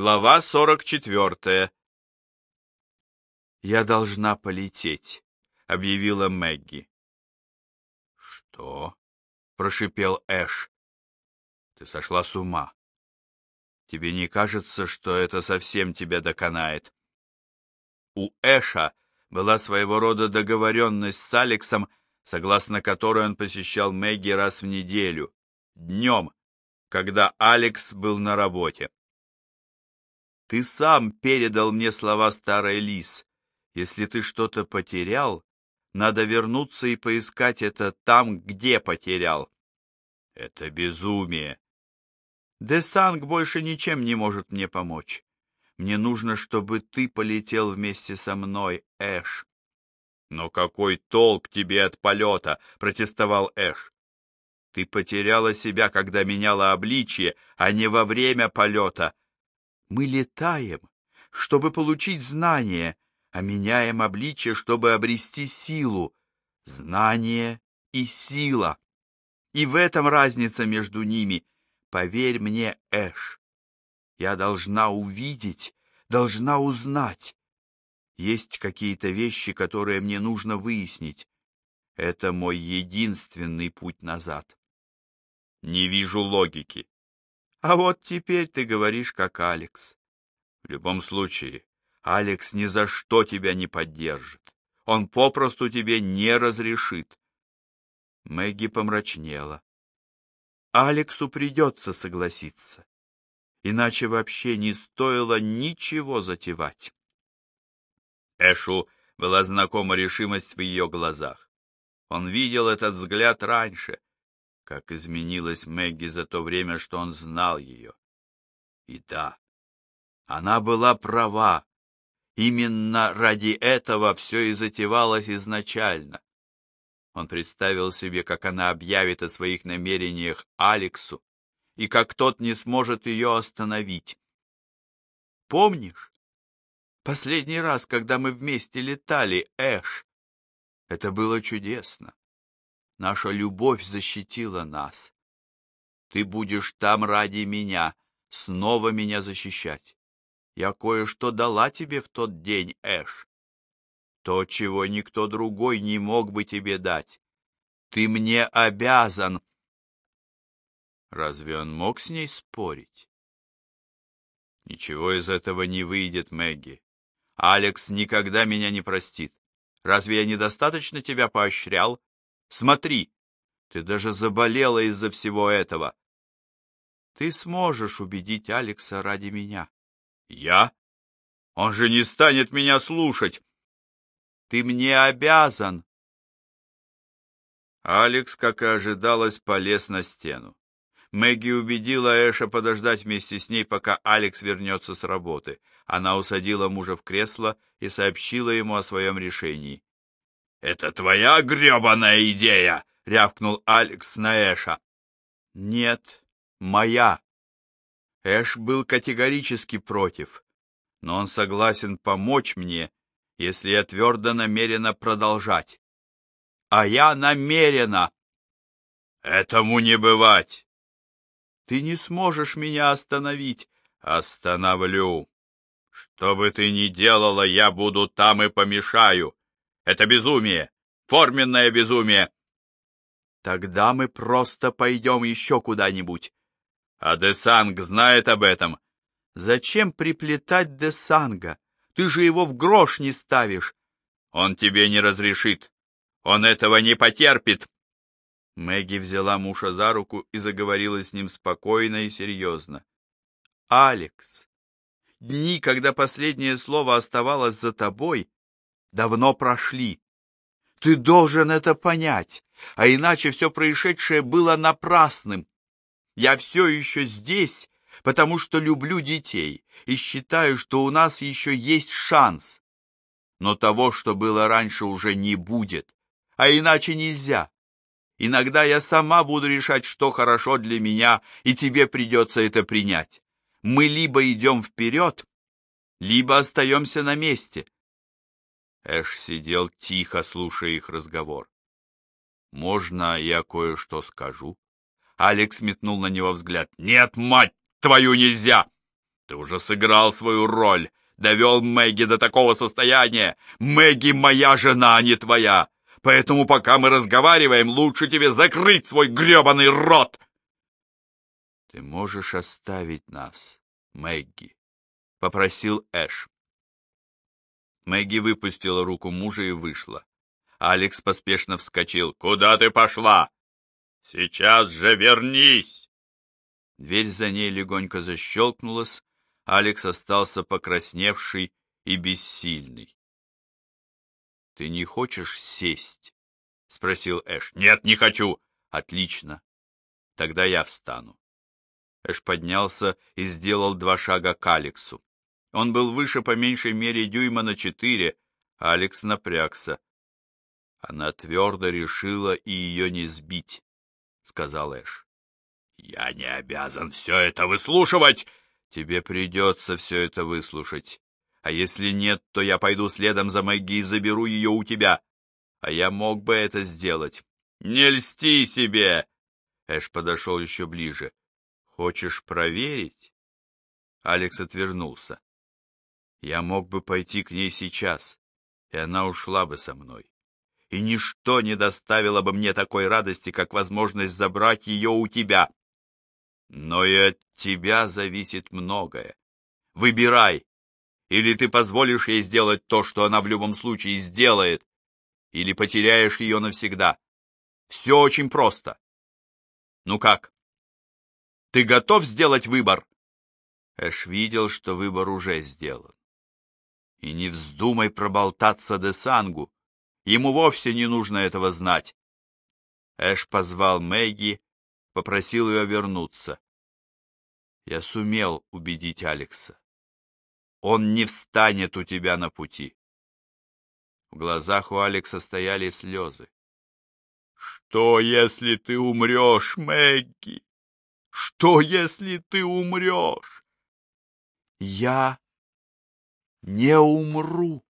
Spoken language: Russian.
Глава сорок четвертая. «Я должна полететь», — объявила Мэгги. «Что?» — прошипел Эш. «Ты сошла с ума. Тебе не кажется, что это совсем тебя доконает?» У Эша была своего рода договоренность с Алексом, согласно которой он посещал Мэгги раз в неделю, днем, когда Алекс был на работе. Ты сам передал мне слова старой Лис. Если ты что-то потерял, надо вернуться и поискать это там, где потерял. Это безумие. Десанг больше ничем не может мне помочь. Мне нужно, чтобы ты полетел вместе со мной, Эш. Но какой толк тебе от полета? Протестовал Эш. Ты потеряла себя, когда меняла обличье, а не во время полета. Мы летаем, чтобы получить знание, а меняем обличие, чтобы обрести силу. Знание и сила. И в этом разница между ними. Поверь мне, Эш. Я должна увидеть, должна узнать. Есть какие-то вещи, которые мне нужно выяснить. Это мой единственный путь назад. Не вижу логики. А вот теперь ты говоришь, как Алекс. В любом случае, Алекс ни за что тебя не поддержит. Он попросту тебе не разрешит. Мэгги помрачнела. Алексу придется согласиться. Иначе вообще не стоило ничего затевать. Эшу была знакома решимость в ее глазах. Он видел этот взгляд раньше, как изменилась Мэгги за то время, что он знал ее. И да, она была права. Именно ради этого все и затевалось изначально. Он представил себе, как она объявит о своих намерениях Алексу, и как тот не сможет ее остановить. Помнишь? Последний раз, когда мы вместе летали, Эш. Это было чудесно. Наша любовь защитила нас. Ты будешь там ради меня, снова меня защищать. Я кое-что дала тебе в тот день, Эш. То, чего никто другой не мог бы тебе дать. Ты мне обязан. Разве он мог с ней спорить? Ничего из этого не выйдет, Мэгги. Алекс никогда меня не простит. Разве я недостаточно тебя поощрял? Смотри, ты даже заболела из-за всего этого. Ты сможешь убедить Алекса ради меня. Я? Он же не станет меня слушать. Ты мне обязан. Алекс, как и ожидалось, полез на стену. Мэгги убедила Эша подождать вместе с ней, пока Алекс вернется с работы. Она усадила мужа в кресло и сообщила ему о своем решении. «Это твоя гребаная идея!» — рявкнул Алекс на Эша. «Нет, моя». Эш был категорически против, но он согласен помочь мне, если я твердо намерена продолжать. А я намерена. Этому не бывать. Ты не сможешь меня остановить. Остановлю. Что бы ты ни делала, я буду там и помешаю. Это безумие! Форменное безумие!» «Тогда мы просто пойдем еще куда-нибудь». «А Десанг знает об этом?» «Зачем приплетать Десанга? Ты же его в грош не ставишь». «Он тебе не разрешит. Он этого не потерпит». Мэгги взяла мужа за руку и заговорила с ним спокойно и серьезно. «Алекс, дни, когда последнее слово оставалось за тобой, давно прошли. Ты должен это понять, а иначе все происшедшее было напрасным. Я все еще здесь, потому что люблю детей и считаю, что у нас еще есть шанс. Но того, что было раньше, уже не будет, а иначе нельзя. Иногда я сама буду решать, что хорошо для меня, и тебе придется это принять. Мы либо идем вперед, либо остаемся на месте. Эш сидел тихо, слушая их разговор. «Можно я кое-что скажу?» Алекс метнул на него взгляд. «Нет, мать твою, нельзя! Ты уже сыграл свою роль, довел Мэгги до такого состояния. Мэгги моя жена, а не твоя. Поэтому пока мы разговариваем, лучше тебе закрыть свой гребаный рот. Ты можешь оставить нас, Мэгги, — попросил Эш. Мэгги выпустила руку мужа и вышла. Алекс поспешно вскочил. «Куда ты пошла? Сейчас же вернись!» Дверь за ней легонько защелкнулась. Алекс остался покрасневший и бессильный. «Ты не хочешь сесть?» — спросил Эш. «Нет, не хочу!» «Отлично. Тогда я встану». Эш поднялся и сделал два шага к Алексу. Он был выше по меньшей мере дюйма на четыре, а Алекс напрягся. Она твердо решила и ее не сбить, — сказал Эш. «Я не обязан все это выслушивать!» «Тебе придется все это выслушать. А если нет, то я пойду следом за Мэгги и заберу ее у тебя. А я мог бы это сделать. Не льсти себе!» Эш подошел еще ближе. «Хочешь проверить?» Алекс отвернулся. «Я мог бы пойти к ней сейчас, и она ушла бы со мной. И ничто не доставило бы мне такой радости, как возможность забрать ее у тебя. Но и от тебя зависит многое. Выбирай, или ты позволишь ей сделать то, что она в любом случае сделает, или потеряешь ее навсегда. Все очень просто. Ну как? Ты готов сделать выбор?» Эш видел, что выбор уже сделан. И не вздумай проболтаться Десангу. Ему вовсе не нужно этого знать. Эш позвал Мэгги, попросил ее вернуться. Я сумел убедить Алекса. Он не встанет у тебя на пути. В глазах у Алекса стояли слезы. «Что, если ты умрешь, Мэгги?» Что, если ты умрешь? Я не умру.